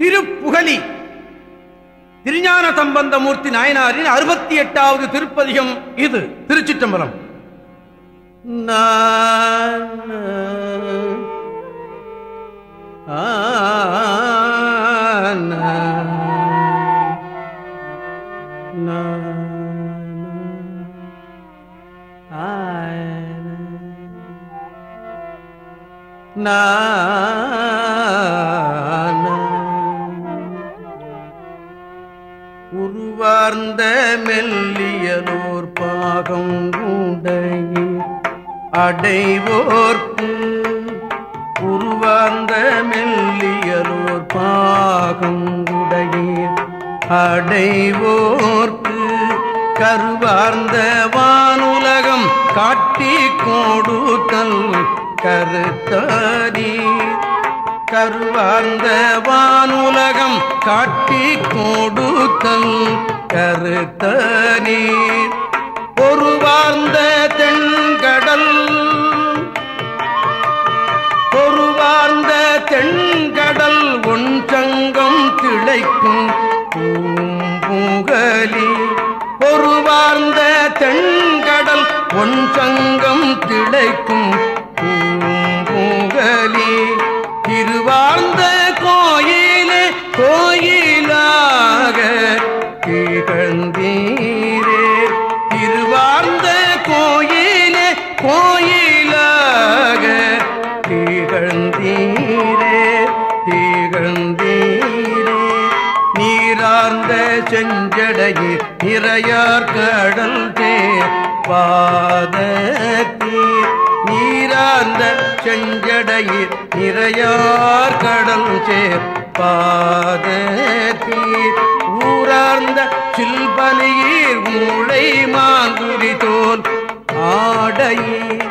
திருப்புகலி திருஞான சம்பந்தமூர்த்தி நாயனாரின் அறுபத்தி எட்டாவது திருப்பதிகம் இது திருச்சிற்றம்பலம் சார்ந்த மெல்லியலோர் பாகம் உடைய அடைவோர்க்கு உருவார்ந்த மெல்லியலோர் பாகம் உடைய அடைவோர்க்கு கருவார்ந்த வானுலகம் காட்டி கோடுதல் கருத்தாரி கருவார்ந்த வானுலகம் காட்டி கொடுத்தல் கருத்த நீர் பொறுவார்ந்த தென்கடல் பொறுவார்ந்த தென்கடல் ஒன்றங்கம் திளைக்கும் பூம்புகலி. பொறுவார்ந்த தென்கடல் ஒன்றங்கம் திளைக்கும் பாதத்தி நீராந்த செஞ்சடையில் நிறையார் கடல் சேர். பாதத்தி ஊரார்ந்த சில்பலியீர் மூளை மாங்குடி தோல். ஆடையீர்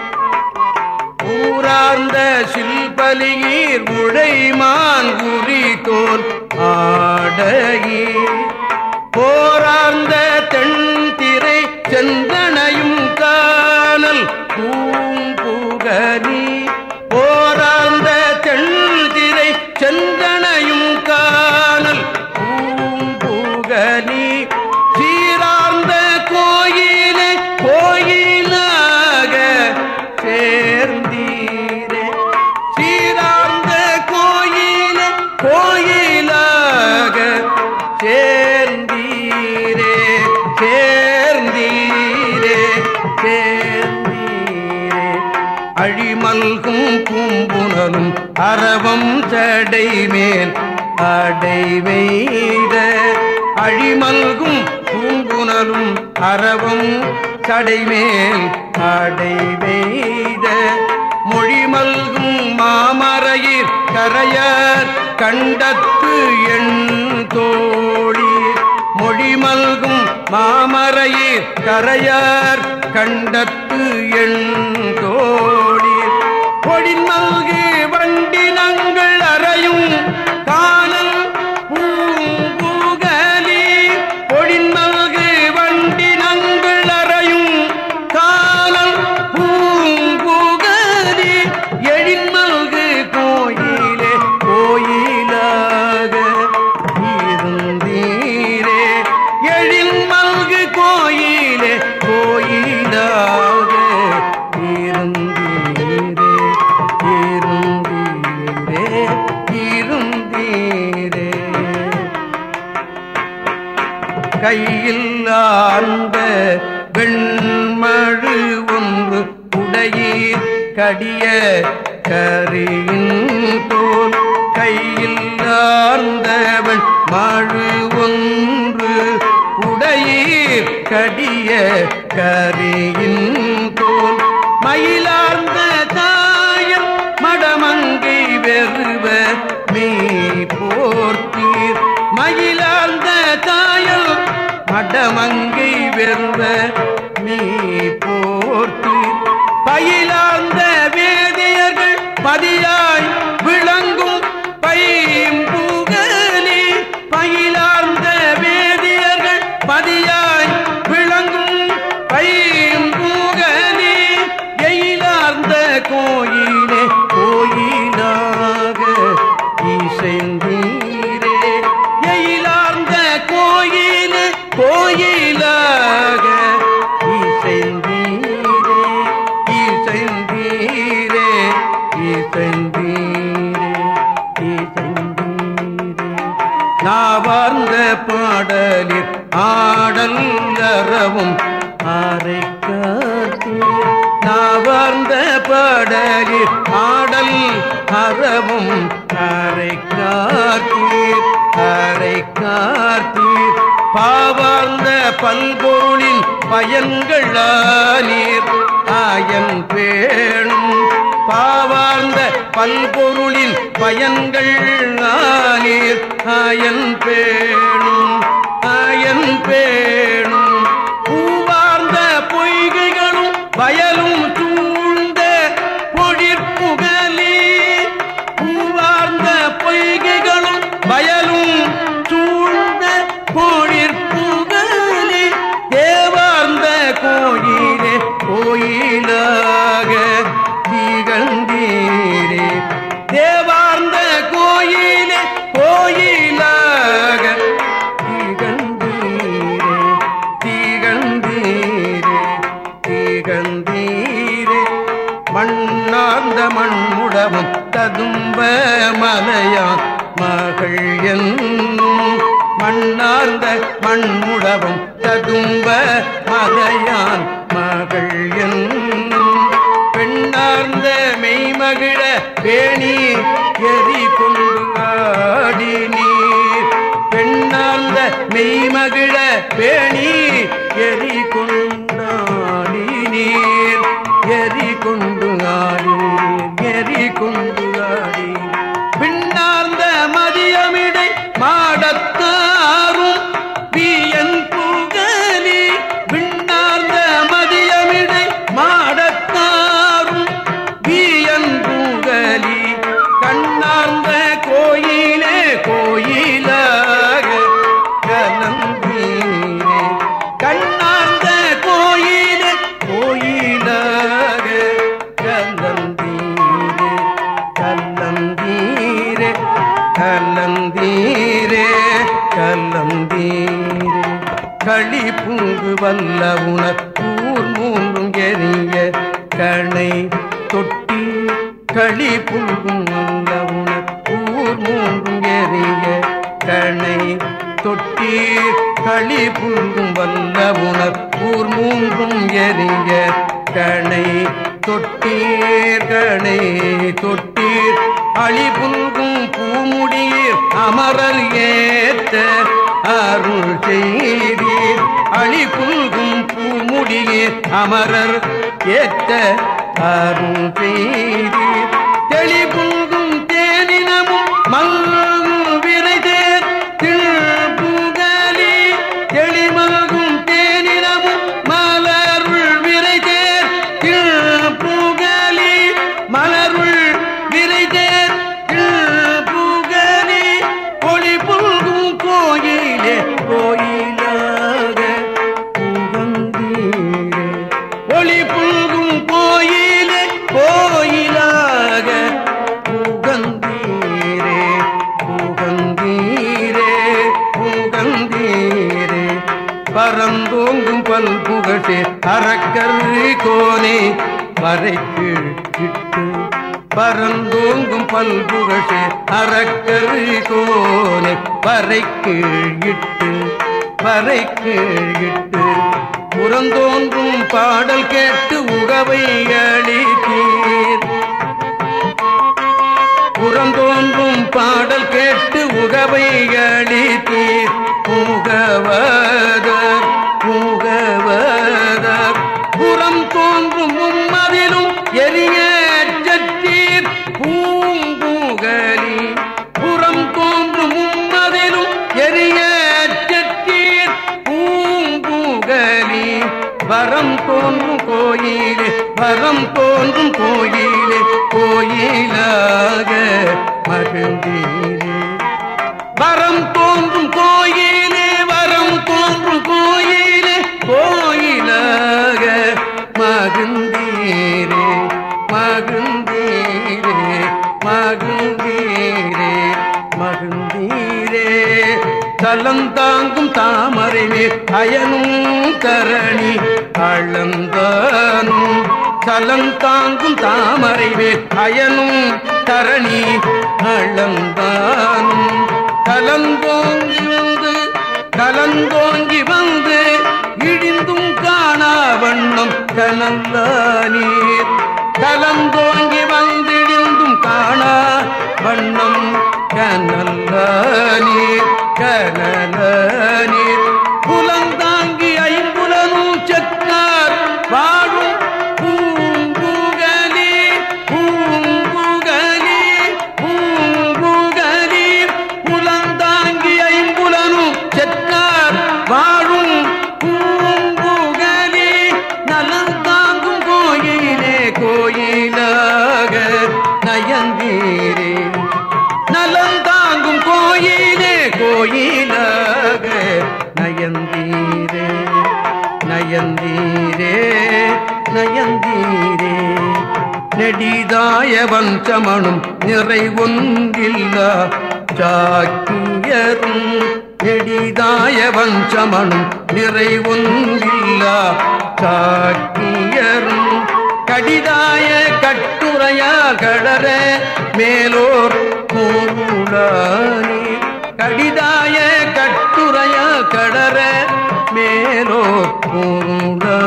ஊரார்ந்த சில்பலியீர் முளை மாங்குடி தோல். ஆடையீர் போரார்ந்த தென்திரை செந்தனையும் கரி அழிமல்கும் பூம்புணலும் அரவம் தடைமேல் அடைவெய்த. அழிமல்கும் பூங்குணலும் அறவும் தடைமேல் அடைவெய்த. மொழிமல்கும் மாமரையிற் கரையர் கண்டத்து எண் தோழி மொழிமல்கும் மாமரையிற் கரையர் கண்டத்து எண் தோழி பொழிமல்கு வண்டினங்கள் கடிய கரியின் தோல் கையில் ஆர்ந்தவன் மழு ஒன்று உடையீர். கடிய கரியின் தோல் மயிலார்ந்த தாயம் மடமங்கை வெறுவ மீ போர்த்தீர் மயிலார்ந்த தாயம் மடமங்கை வெறுவ மீ হারিয়ায় ஆடலில் ஆடல் நரவும் ஆரை நாவார்ந்த படலில் ஆடல் அறவும் அரை காத்தீர் அரை காத்தீர் பாவார்ந்த பல்பொருளின் பயன்களானீர் ஆயன் பேணும் பாவார்ந்த பல்பொருளின் பயன்கள் நானீர் ஆயன் பேணும் மண்ணார்ந்த மண்முடவும் ததும்ப மகையான் மகள் என்னும் பெண்ணார்ந்த மெய்மகிழ பேணி எரி கொண்டு ஆடி நீர் பெண்ணார்ந்த மெய்மகிழ பேணி வல்ல உணர் மூன்றும் எரிய கணை தொட்டி களி புல்கும் வல்ல உணர் மூன்றும் எரிய கணை தொட்டி களி புல்கும் வல்ல உணர் மூன்றும் எரிய கணை தொட்டீர் கணை தொட்டீர். அழி புல்கும் பூமுடியீர் அமரர் ஏத்த அருள் செய்தீர். அழி புல்கும் பூமுடியே அமரர் ஏற்ற அருள் பெய்தி பல்புகட்டே அறக்கரு கோனே வரைக்கு இட்டு பரந்தோங்கும் பல்புகட்டே அறக்கரு கோனே வரைக்கு இட்டு வரைக்கு இட்டு. புறந்தோன்றும் பாடல் கேட்டு உறவை அளித்தீர். புறந்தோன்றும் பாடல் கேட்டு உறவை அளி கோயிலே வரம் தோன்றும் கோயிலே கோயிலாக மகிழ்ந்தீரே. வரம் தோன்றும் கோயிலே வரம் தோன்றும் கோயிலே கோயிலாக மகிழ்ந்தீரே மகிழ்ந்தீரே மகிழ்ந்தீரே மகிழ்ந்தீரே. தலந்தாங்கும் தாமரைமே அயனும் தரணி அலந்தாங்கும் தாமரைவே அயனும் தரணி அளந்தானும். கலந்தோங்கி வந்து கலந்தோங்கி வந்து இடிந்தும் காணா வண்ணம் கலந்தானீர் கலந்தோங்கி வந்திடிந்தும் காணா வண்ணம் கனல்ல நீர். நயந்தீரே நயந்தீரே நயந்தீரே. நெடிதாய வஞ்சமனும் நிறை ஒன்றில்ல சாக்கியரும் நெடிதாய வஞ்சமனும் நிறை ஒன்றில்ல சாக்கியரும் கடிதாய கட்டுரையா கடற மேலோர் கூடானே கடிதாய கட்டுரைய கடற மேலோ பூங்கா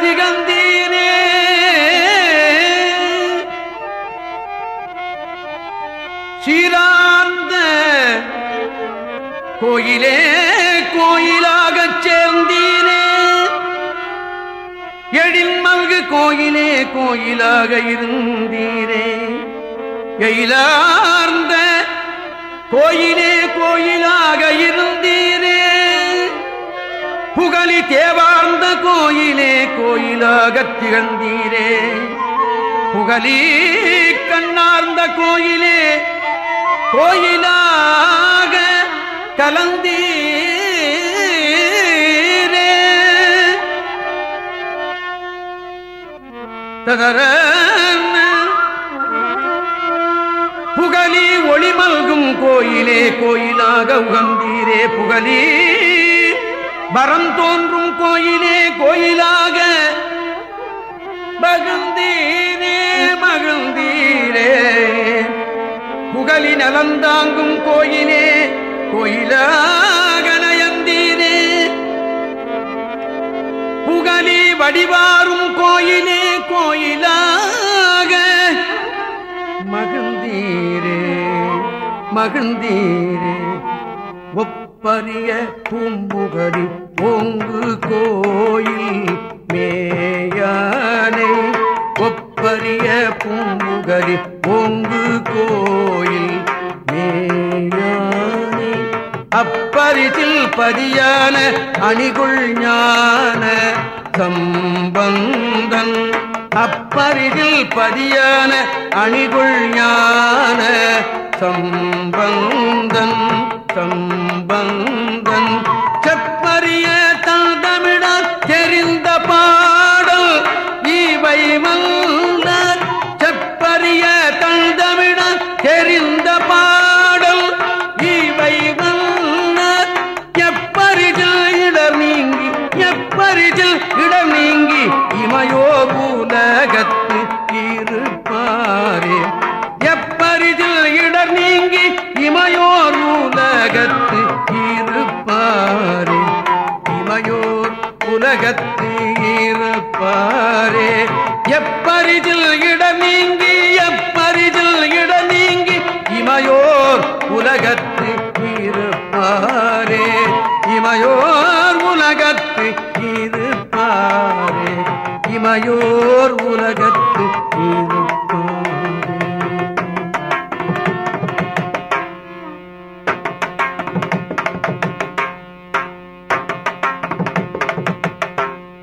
கோயிலாக திகந்தீரே சீரார்ந்த கோயிலே கோயிலாகச் சேர்ந்தீரே. எழில் மங்கு கோயிலே கோயிலாக இருந்தீரே. எயிலார்ந்த கோயிலே கோயிலாக இருந்தீர் புகழி தேவார்ந்த கோயிலே கோயிலாக திகழ்ந்தீரே. புகழி கண்ணார்ந்த கோயிலே கோயிலாக கலந்தீரே. ததர புகழி ஒளிமல்கும் கோயிலே கோயிலாக உகந்தீரே. புகழி வரம் தோன்றும் கோயிலே கோயிலாக. மகிழ்ந்தீரே மகிழ்ந்தீரே. புகழி நலந்தாங்கும் கோயிலே கோயிலாக நயந்தீரே. புகழி வடிவாரும் கோயிலே கோயிலாக. மகிழ்ந்தீரே மகிழ்ந்தீரே. பரிய பூம்புகரி பொங்கு கோயில் மேயானை ஒப்பரிய பூம்புகரி பொங்கு கோயில் மேயானை. அப்பரிசில் பதியான அணிகுள் ஞான சம்பந்தன். அப்பரிதில் பதியான அணிகுள் ஞான சம்பந்தன். சம்பந்தன் இருப்பாரே எப்பரிதில் இட நீங்கி எப்பரிதில் இட நீங்கி இமையோர் இமையோர்